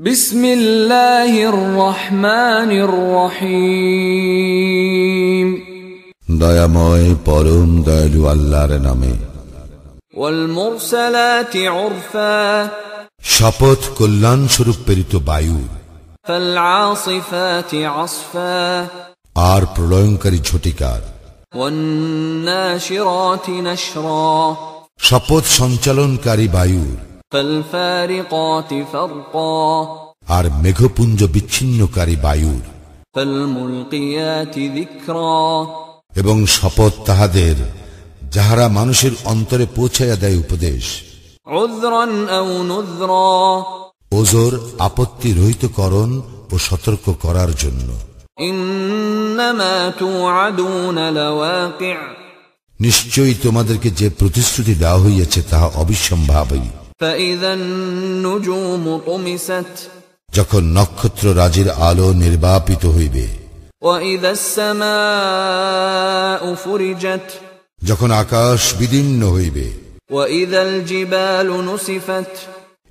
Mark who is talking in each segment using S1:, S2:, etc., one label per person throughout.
S1: بسم الله الرحمن الرحيم
S2: দয়াময় পরম দয়ালু আল্লাহর নামে
S1: والمرسلات عرفا
S2: শপথ কল্যাণ স্বরূপ প্রেরিত বায়ু
S1: فالعاصفات عصفا
S2: আর প্রলয়ঙ্কারী ঝটিকার
S1: والناشرات نشرا
S2: শপথ সঞ্চালনকারী বায়ুর
S1: فالفارقات فرقا
S2: আর মেঘপুঞ্জ বিচ্ছিন্নকারী বায়ুর এবং শপথ তাহাদের যাহারা মানুষের অন্তরে পৌঁছাইয়া দেয় উপদেশ। ওজোর আপত্তি রহিতকরণ ও সতর্ক করার জন্য। নিশ্চয়ই তোমাদেরকে যে প্রতিশ্রুতি দেওয়া হইয়াছে তাহা অবিসম্ভাবী। যখন নক্ষত্র রাজির আলো নির্বাপিত হইবে যখন আকাশ বিদীর্ণ হইবে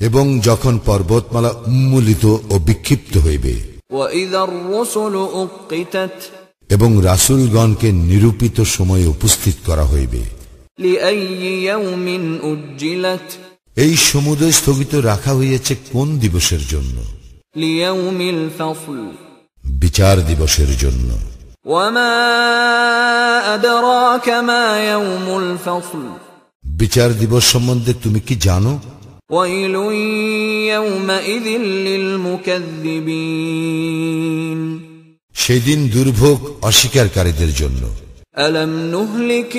S2: এবং যখন পর্বতমালা উন্মূলিত ও বিক্ষিপ্ত হইবে এবং রাসুলগণকে নিরূপিত সময়ে উপস্থিত করা হইবে। এই সমুদয় স্থগিত রাখা হইয়াছে কোন দিবসের জন্য
S1: ليوم الفصل
S2: বিচার দিবসের জন্য
S1: وما أدراك ما يوم الفصل
S2: বিচার দিবস সম্বন্ধে তুমি কি জানো
S1: ويل يومئذ للمكذبين
S2: সেই দিন দুর্ভোগ অস্বীকারীদের জন্য
S1: ألم نهلك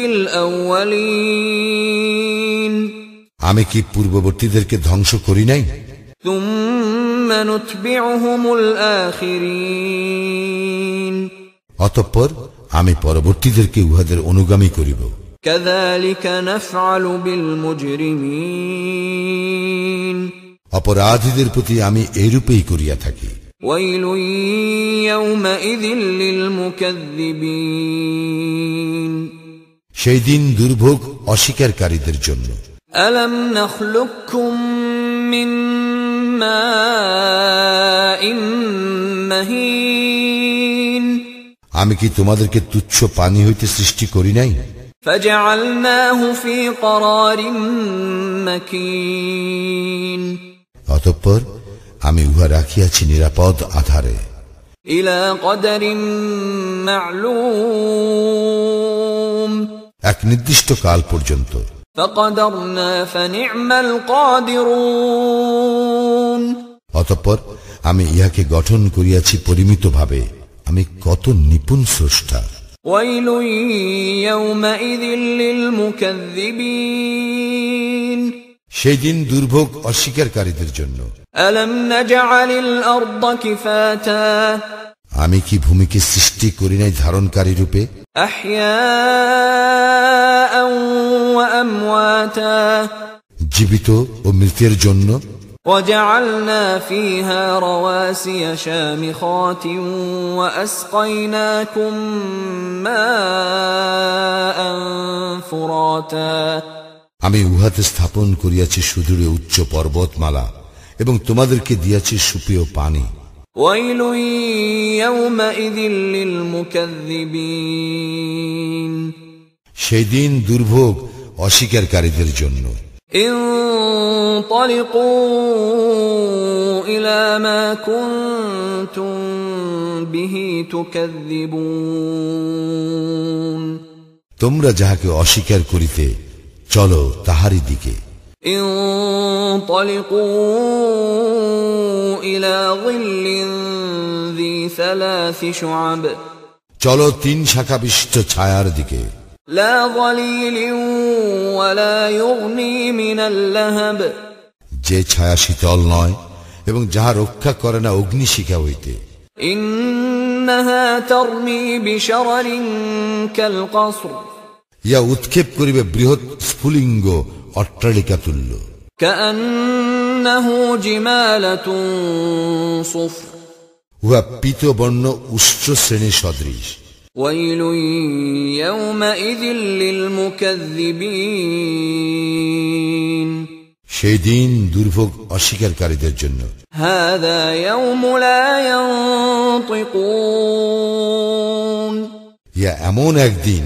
S1: الأولين
S2: আমি কি পূর্ববর্তীদেরকে ধ্বংস করি নাই? অতঃপর আমি পরবর্তীদেরকে উহাদের অনুগামী করিব। অপরাধীদের প্রতি আমি এরূপেই করিয়া থাকি। সেই দিন দুর্ভোগ অস্বীকারীদের জন্য।
S1: ألم نخلقكم من ماء مهين
S2: আমি কি তোমাদেরকে তুচ্ছ পানি হইতে সৃষ্টি করি নাই
S1: فجعلناه في قرار مكين
S2: অতঃপর আমি উহা রাখিয়াছি নিরাপদ আধারে
S1: إلى قدر معلوم
S2: এক নির্দিষ্ট কাল পর্যন্ত
S1: فقدرنا فنعم القادرون
S2: অতঃপর আমি ইহাকে গঠন করিয়াছি পরিমিতভাবে। আমি কত নিপুণ স্রষ্টা। সেই দিন দুর্ভোগ অস্বীকারীদের জন্য।
S1: আলম নাজআলিল আরদ কিফাতা।
S2: আমি কি ভূমিকে সৃষ্টি করি নাই ধারণকারী রূপে
S1: أحياء وأمواتا
S2: জীবিত ও মৃতের জন্য
S1: وجعلنا فيها رواسي شامخات وأسقيناكم ماء فراتا
S2: আমি উহাতে স্থাপন করিয়াছি সুদূরে উচ্চ পর্বতমালা এবং তোমাদেরকে দিয়াছি সুপেয় পানি
S1: ويل يومئذ للمكذبين
S2: সেই দিন দুর্ভোগ অস্বীকারীদের জন্য
S1: انطلقوا إلى ما كنتم به تكذبون
S2: তোমরা যাহাকে অস্বীকার করিতে চলো তাহারই দিকে
S1: انطلقوا
S2: চলো তিন শাখা বিশিষ্ট ছায়ার দিকে
S1: لا ظليل ولا يغني من اللهب
S2: যে ছায়া শীতল নয় এবং যাহা রক্ষা করে না অগ্নিশিখা হইতে
S1: إنها ترمي بشرر كالقصر
S2: ইয়া উৎক্ষেপ করিবে বৃহৎ স্ফুলিঙ্গ অট্টালিকা তুল্য
S1: كأنه جمالة صفر
S2: উহা পীতবর্ণ উচ্চ শ্রেণী সদৃশ
S1: ويل يومئذ للمكذبين
S2: সেই দিন দুর্ভোগ অস্বীকারীদের জন্য
S1: هذا يوم لا ينطقون
S2: ইয়া এমন একদিন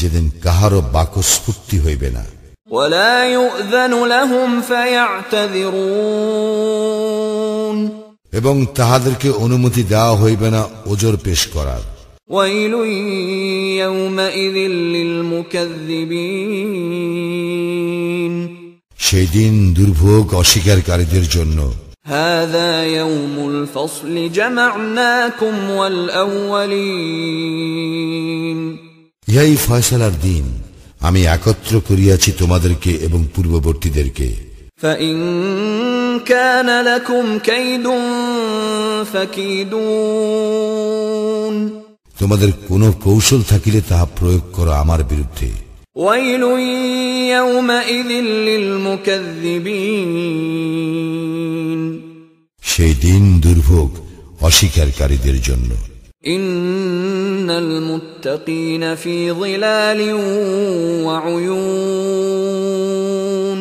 S2: যেদিন কাহারও বাকস্ফূর্তি হইবে না
S1: ولا يؤذن لهم فيعتذرون
S2: এবং তাহাদেরকে অনুমতি দেওয়া হইবে না ওজর পেশ করার
S1: ويل يومئذ للمكذبين
S2: সেই দিন দুর্ভোগ অস্বীকারীদের জন্য
S1: هذا يوم الفصل جمعناكم والأولين
S2: ইহাই ফয়সালার দিন আমি একত্র করিয়াছি তোমাদেরকে এবং পূর্ববর্তীদেরকে। তোমাদের কোন কৌশল থাকিলে তাহা প্রয়োগ করো আমার বিরুদ্ধে। সেই দিন দুর্ভোগ অস্বীকারীদের জন্য।
S1: إن المتقين في ظلال وعيون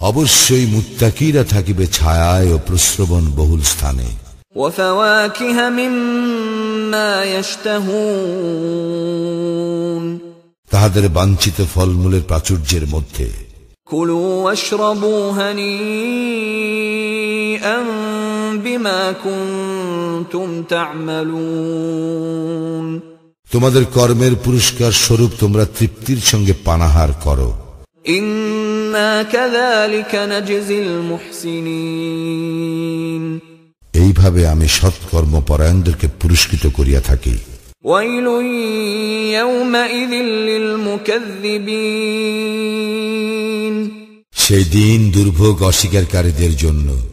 S2: অবশ্যই মুত্তাকিরা থাকিবে ছায়ায় ও প্রশ্রবণ বহুল স্থানে
S1: وفواكه مما يشتهون
S2: তাহাদের বাঞ্ছিত ফলমূলের প্রাচুর্যের মধ্যে
S1: كلوا واشربوا هنيئا بما كنتم تعملون
S2: তোমাদের কর্মের পুরস্কার স্বরূপ তোমরা তৃপ্তির সঙ্গে পানাহার করো। এইভাবে আমি সৎকর্ম পরায়ণদেরকে পুরস্কৃত করিয়া থাকি। সেই দিন দুর্ভোগ অস্বীকারীদের জন্য।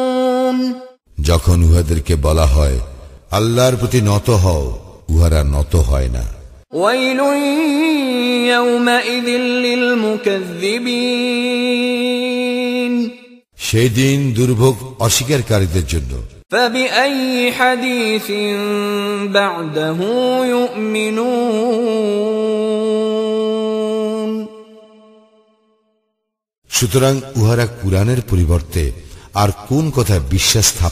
S2: যখন উহাদেরকে বলা হয় আল্লাহর প্রতি নত হও উহারা নত হয় না। সেই দিন দুর্ভোগ অস্বীকারীদের জন্য। সুতরাং উহারা কুরআনের পরিবর্তে আর কোন কথায় বিশ্বাস স্থাপন